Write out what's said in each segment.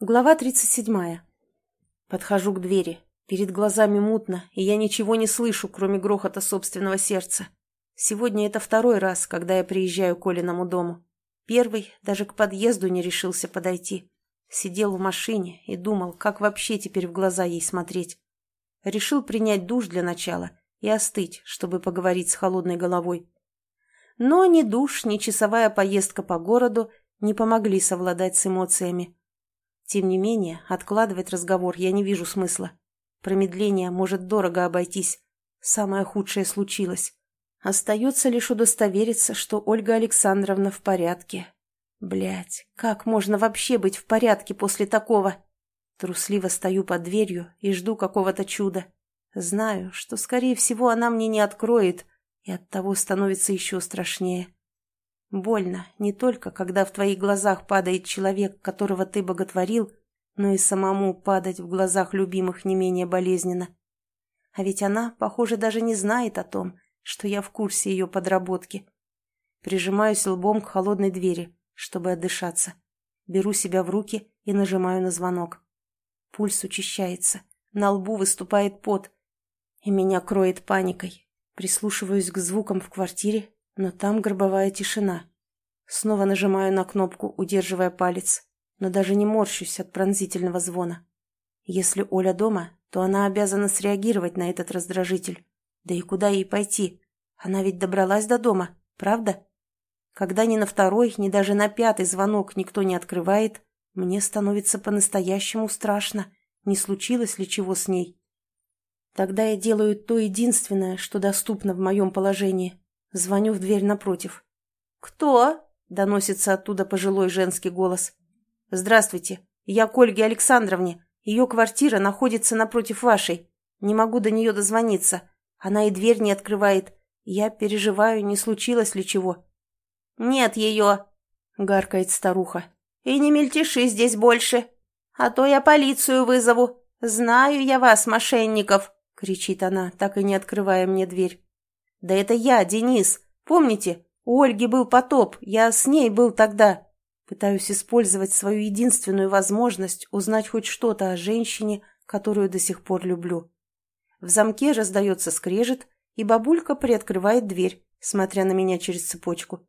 Глава 37. Подхожу к двери. Перед глазами мутно, и я ничего не слышу, кроме грохота собственного сердца. Сегодня это второй раз, когда я приезжаю к Олиному дому. Первый даже к подъезду не решился подойти. Сидел в машине и думал, как вообще теперь в глаза ей смотреть. Решил принять душ для начала и остыть, чтобы поговорить с холодной головой. Но ни душ, ни часовая поездка по городу не помогли совладать с эмоциями. Тем не менее, откладывать разговор я не вижу смысла. Промедление может дорого обойтись. Самое худшее случилось. Остается лишь удостовериться, что Ольга Александровна в порядке. Блять, как можно вообще быть в порядке после такого? Трусливо стою под дверью и жду какого-то чуда. Знаю, что, скорее всего, она мне не откроет, и оттого становится еще страшнее. Больно не только, когда в твоих глазах падает человек, которого ты боготворил, но и самому падать в глазах любимых не менее болезненно. А ведь она, похоже, даже не знает о том, что я в курсе ее подработки. Прижимаюсь лбом к холодной двери, чтобы отдышаться. Беру себя в руки и нажимаю на звонок. Пульс учащается, на лбу выступает пот, и меня кроет паникой. Прислушиваюсь к звукам в квартире но там гробовая тишина. Снова нажимаю на кнопку, удерживая палец, но даже не морщусь от пронзительного звона. Если Оля дома, то она обязана среагировать на этот раздражитель. Да и куда ей пойти? Она ведь добралась до дома, правда? Когда ни на второй, ни даже на пятый звонок никто не открывает, мне становится по-настоящему страшно, не случилось ли чего с ней. Тогда я делаю то единственное, что доступно в моем положении. Звоню в дверь напротив. «Кто?» — доносится оттуда пожилой женский голос. «Здравствуйте. Я к Ольге Александровне. Ее квартира находится напротив вашей. Не могу до нее дозвониться. Она и дверь не открывает. Я переживаю, не случилось ли чего». «Нет ее!» — гаркает старуха. «И не мельтеши здесь больше, а то я полицию вызову. Знаю я вас, мошенников!» — кричит она, так и не открывая мне дверь. «Да это я, Денис. Помните, у Ольги был потоп, я с ней был тогда». Пытаюсь использовать свою единственную возможность узнать хоть что-то о женщине, которую до сих пор люблю. В замке раздается скрежет, и бабулька приоткрывает дверь, смотря на меня через цепочку.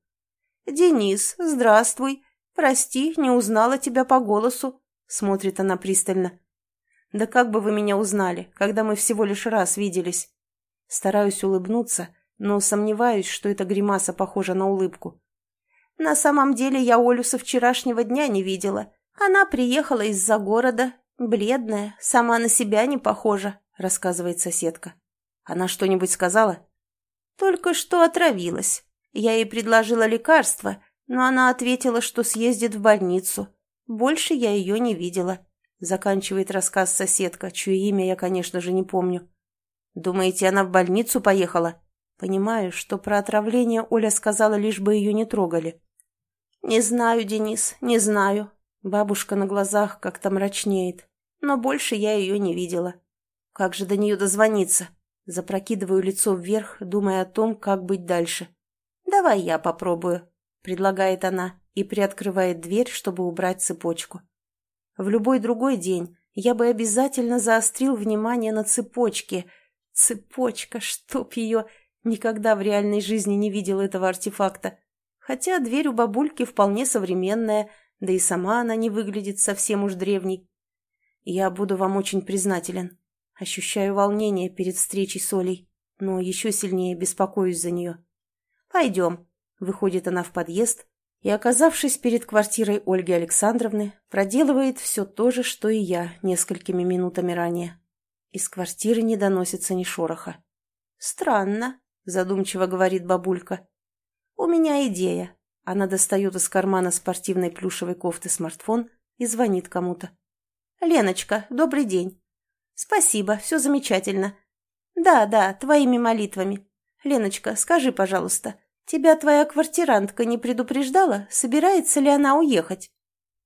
«Денис, здравствуй. Прости, не узнала тебя по голосу», — смотрит она пристально. «Да как бы вы меня узнали, когда мы всего лишь раз виделись?» Стараюсь улыбнуться, но сомневаюсь, что эта гримаса похожа на улыбку. «На самом деле я Олю со вчерашнего дня не видела. Она приехала из-за города, бледная, сама на себя не похожа», — рассказывает соседка. «Она что-нибудь сказала?» «Только что отравилась. Я ей предложила лекарство, но она ответила, что съездит в больницу. Больше я ее не видела», — заканчивает рассказ соседка, чье имя я, конечно же, не помню. «Думаете, она в больницу поехала?» Понимаю, что про отравление Оля сказала, лишь бы ее не трогали. «Не знаю, Денис, не знаю». Бабушка на глазах как-то мрачнеет. Но больше я ее не видела. Как же до нее дозвониться? Запрокидываю лицо вверх, думая о том, как быть дальше. «Давай я попробую», — предлагает она и приоткрывает дверь, чтобы убрать цепочку. В любой другой день я бы обязательно заострил внимание на цепочке. Цепочка, чтоб ее... Никогда в реальной жизни не видел этого артефакта. Хотя дверь у бабульки вполне современная, да и сама она не выглядит совсем уж древней. Я буду вам очень признателен. Ощущаю волнение перед встречей с Олей, но еще сильнее беспокоюсь за нее. «Пойдем», — выходит она в подъезд, и, оказавшись перед квартирой Ольги Александровны, проделывает все то же, что и я несколькими минутами ранее. Из квартиры не доносится ни шороха. «Странно», задумчиво говорит бабулька. «У меня идея». Она достает из кармана спортивной плюшевой кофты смартфон и звонит кому-то. «Леночка, добрый день». «Спасибо, все замечательно». «Да, да, твоими молитвами. Леночка, скажи, пожалуйста, тебя твоя квартирантка не предупреждала, собирается ли она уехать?»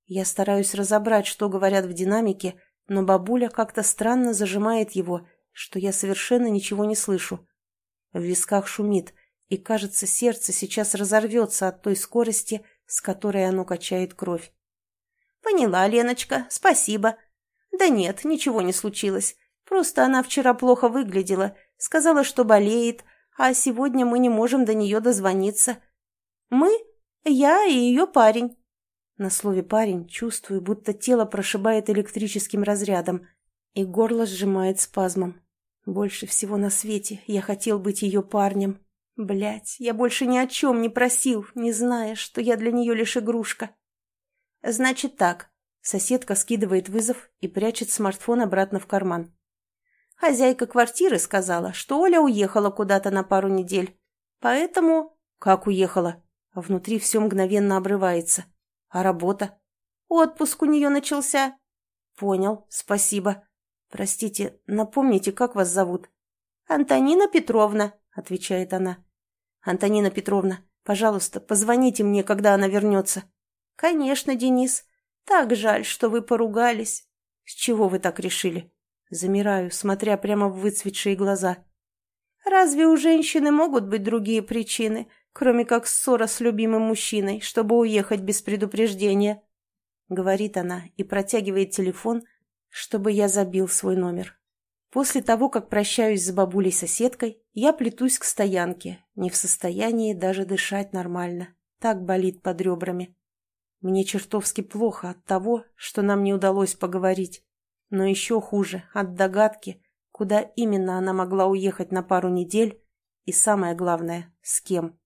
Я стараюсь разобрать, что говорят в динамике, но бабуля как-то странно зажимает его, что я совершенно ничего не слышу. В висках шумит, и, кажется, сердце сейчас разорвется от той скорости, с которой оно качает кровь. «Поняла, Леночка, спасибо». «Да нет, ничего не случилось. Просто она вчера плохо выглядела, сказала, что болеет, а сегодня мы не можем до нее дозвониться». «Мы? Я и ее парень». На слове «парень» чувствую, будто тело прошибает электрическим разрядом, и горло сжимает спазмом. Больше всего на свете я хотел быть ее парнем. Блять, я больше ни о чем не просил, не зная, что я для нее лишь игрушка. Значит так. Соседка скидывает вызов и прячет смартфон обратно в карман. Хозяйка квартиры сказала, что Оля уехала куда-то на пару недель. Поэтому... Как уехала? Внутри все мгновенно обрывается. А работа? Отпуск у нее начался. Понял, спасибо. Простите, напомните, как вас зовут? Антонина Петровна, отвечает она. Антонина Петровна, пожалуйста, позвоните мне, когда она вернется. Конечно, Денис. Так жаль, что вы поругались. С чего вы так решили? Замираю, смотря прямо в выцветшие глаза. Разве у женщины могут быть другие причины, кроме как ссора с любимым мужчиной, чтобы уехать без предупреждения? Говорит она и протягивает телефон, чтобы я забил свой номер. После того, как прощаюсь с бабулей-соседкой, я плетусь к стоянке, не в состоянии даже дышать нормально. Так болит под ребрами. Мне чертовски плохо от того, что нам не удалось поговорить. Но еще хуже от догадки, куда именно она могла уехать на пару недель и, самое главное, с кем.